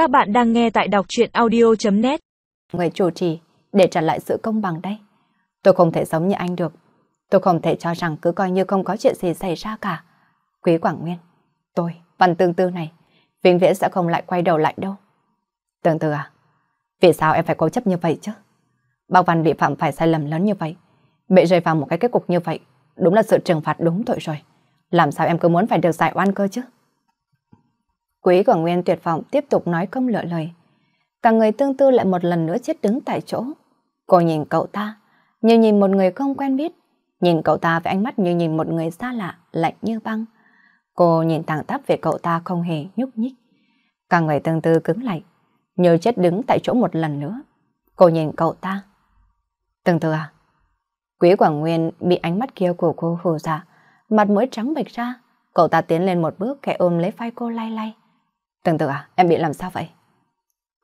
Các bạn đang nghe tại đọc truyện audio.net Người chủ trì để trả lại sự công bằng đây. Tôi không thể sống như anh được. Tôi không thể cho rằng cứ coi như không có chuyện gì xảy ra cả. Quý Quảng Nguyên, tôi, văn tương tư này, vĩnh viễn sẽ không lại quay đầu lại đâu. Tương tư à, vì sao em phải cố chấp như vậy chứ? Bác Văn bị phạm phải sai lầm lớn như vậy, bị rơi vào một cái kết cục như vậy, đúng là sự trừng phạt đúng tội rồi. Làm sao em cứ muốn phải được giải oan cơ chứ? Quý Quảng Nguyên tuyệt vọng tiếp tục nói không lựa lời. Cả người tương tư lại một lần nữa chết đứng tại chỗ. Cô nhìn cậu ta, như nhìn một người không quen biết, nhìn cậu ta với ánh mắt như nhìn một người xa lạ, lạnh như băng. Cô nhìn tàng tắp về cậu ta không hề nhúc nhích. Cả người tương tư cứng lạnh, như chết đứng tại chỗ một lần nữa. Cô nhìn cậu ta. Tương tư à? Quý Quảng Nguyên bị ánh mắt kia của cô hù dạ, mặt mũi trắng bệch ra. Cậu ta tiến lên một bước kẻ ôm lấy vai cô lay lay. Tường tự à, em bị làm sao vậy?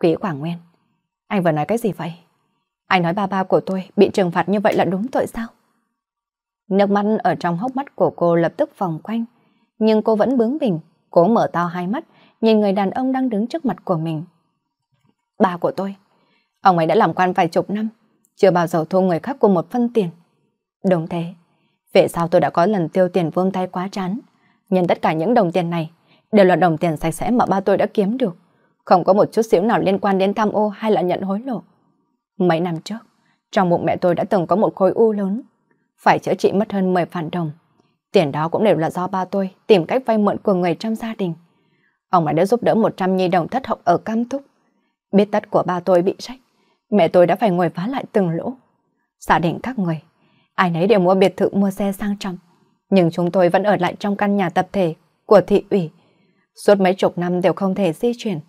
Quý Quảng Nguyên, anh vừa nói cái gì vậy? Anh nói ba ba của tôi bị trừng phạt như vậy là đúng tội sao? Nước mắt ở trong hốc mắt của cô lập tức vòng quanh, nhưng cô vẫn bướng bỉnh, cố mở to hai mắt, nhìn người đàn ông đang đứng trước mặt của mình. Ba của tôi, ông ấy đã làm quan vài chục năm, chưa bao giờ thu người khác của một phân tiền. Đúng thế, về sao tôi đã có lần tiêu tiền vương tay quá chán, nhưng tất cả những đồng tiền này đều là đồng tiền sạch sẽ mà ba tôi đã kiếm được. Không có một chút xíu nào liên quan đến tham ô hay là nhận hối lộ. Mấy năm trước, trong bụng mẹ tôi đã từng có một khối u lớn, phải chữa trị mất hơn 10 vạn đồng. Tiền đó cũng đều là do ba tôi tìm cách vay mượn của người trong gia đình. Ông ấy đã giúp đỡ 100 nhi đồng thất học ở Cam Túc. Biết tất của ba tôi bị rách, mẹ tôi đã phải ngồi vá lại từng lỗ. Gia đình các người, ai nấy đều mua biệt thự mua xe sang trọng. Nhưng chúng tôi vẫn ở lại trong căn nhà tập thể của thị ủy Suốt mấy chục năm đều không thể di chuyển.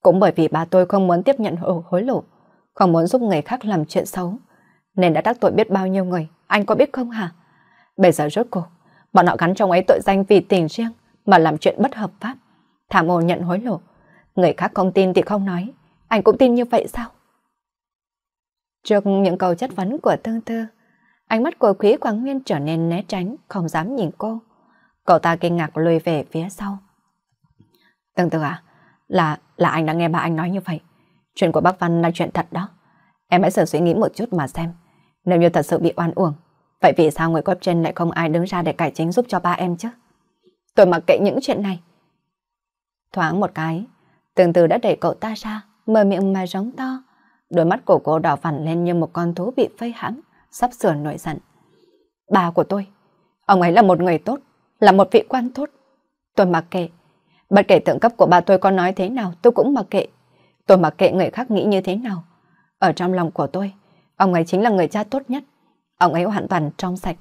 Cũng bởi vì ba tôi không muốn tiếp nhận hối lộ, không muốn giúp người khác làm chuyện xấu, nên đã đắc tội biết bao nhiêu người, anh có biết không hả? Bây giờ rốt cuộc, bọn họ gắn trong ấy tội danh vì tình riêng mà làm chuyện bất hợp pháp, thảm ô nhận hối lộ. Người khác không tin thì không nói, anh cũng tin như vậy sao? Trước những câu chất vấn của Tương Tư, ánh mắt của Quý Quang Nguyên trở nên né tránh, không dám nhìn cô. Cậu ta kinh ngạc lùi về phía sau. Tương tự à? Là, là anh đã nghe ba anh nói như vậy. Chuyện của bác Văn là chuyện thật đó. Em hãy thử suy nghĩ một chút mà xem. Nếu như thật sự bị oan uổng, vậy vì sao người cấp trên lại không ai đứng ra để cải chính giúp cho ba em chứ? Tôi mặc kệ những chuyện này. Thoáng một cái, tương từ đã đẩy cậu ta ra, mở miệng mà giống to. Đôi mắt của cô đỏ phẳng lên như một con thú bị phơi hãm, sắp sửa nổi giận. Bà của tôi, ông ấy là một người tốt, là một vị quan tốt. Tôi mặc kệ, Bất kể thượng cấp của bà tôi có nói thế nào tôi cũng mặc kệ. Tôi mặc kệ người khác nghĩ như thế nào. Ở trong lòng của tôi, ông ấy chính là người cha tốt nhất. Ông ấy hoàn toàn trong sạch.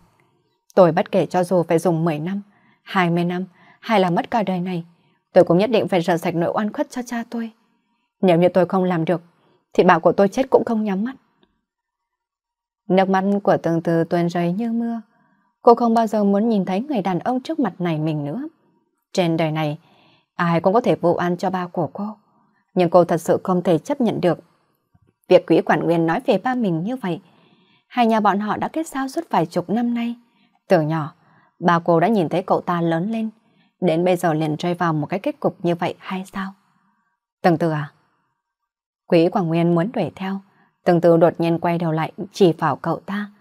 Tôi bất kể cho dù phải dùng 10 năm, 20 năm hay là mất cả đời này, tôi cũng nhất định phải rửa sạch nỗi oan khuất cho cha tôi. Nếu như tôi không làm được, thì bà của tôi chết cũng không nhắm mắt. Nước mắt của từng từ tuôn rơi như mưa. Cô không bao giờ muốn nhìn thấy người đàn ông trước mặt này mình nữa. Trên đời này, Ai cũng có thể vụ an cho ba của cô. Nhưng cô thật sự không thể chấp nhận được. Việc quỹ quản nguyên nói về ba mình như vậy. Hai nhà bọn họ đã kết giao suốt vài chục năm nay. Từ nhỏ, ba cô đã nhìn thấy cậu ta lớn lên. Đến bây giờ liền rơi vào một cái kết cục như vậy hay sao? Từng từ à? Quỹ Quảng Nguyên muốn đuổi theo. Từng từ đột nhiên quay đầu lại chỉ vào cậu ta.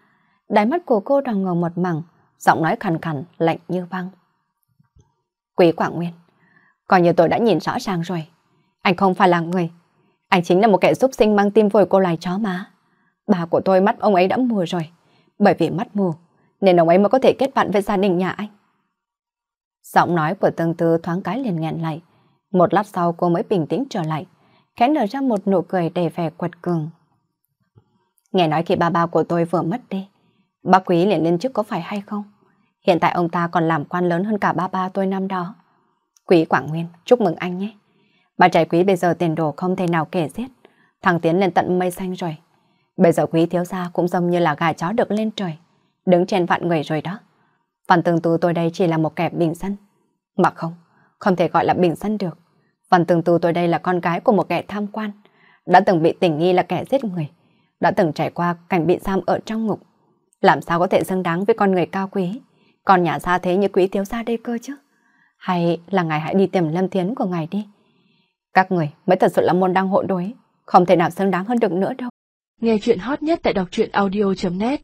Đáy mắt của cô đang ngờ một mẳng, giọng nói khàn khàn, lạnh như băng. Quý Quảng Nguyên, Coi như tôi đã nhìn rõ ràng rồi. Anh không phải là người. Anh chính là một kẻ giúp sinh mang tim vội cô loài chó má. Bà của tôi mắt ông ấy đã mù rồi. Bởi vì mắt mù, nên ông ấy mới có thể kết bạn với gia đình nhà anh. Giọng nói của tương tư thoáng cái liền nghẹn lại. Một lát sau cô mới bình tĩnh trở lại, khẽ nở ra một nụ cười đầy vẻ quật cường. Nghe nói khi ba ba của tôi vừa mất đi, bác quý liền lên chức có phải hay không? Hiện tại ông ta còn làm quan lớn hơn cả ba ba tôi năm đó. Quý Quảng Nguyên, chúc mừng anh nhé. Bà trai quý bây giờ tiền đồ không thể nào kể xiết. Thằng Tiến lên tận mây xanh rồi. Bây giờ quý thiếu gia cũng giống như là gà chó được lên trời. Đứng trên vạn người rồi đó. Văn tường tu tôi đây chỉ là một kẻ bình dân. Mà không, không thể gọi là bình dân được. Văn tường tu tôi đây là con gái của một kẻ tham quan. Đã từng bị tình nghi là kẻ giết người. Đã từng trải qua cảnh bị giam ở trong ngục. Làm sao có thể xứng đáng với con người cao quý. Còn nhà gia thế như quý thiếu gia đây cơ chứ. Hay là ngài hãy đi tìm Lâm Thiến của ngài đi. Các người mới thật sự là môn đăng hộ đối, không thể nào xứng đáng hơn được nữa đâu. Nghe chuyện hot nhất tại đọc truyện audio.net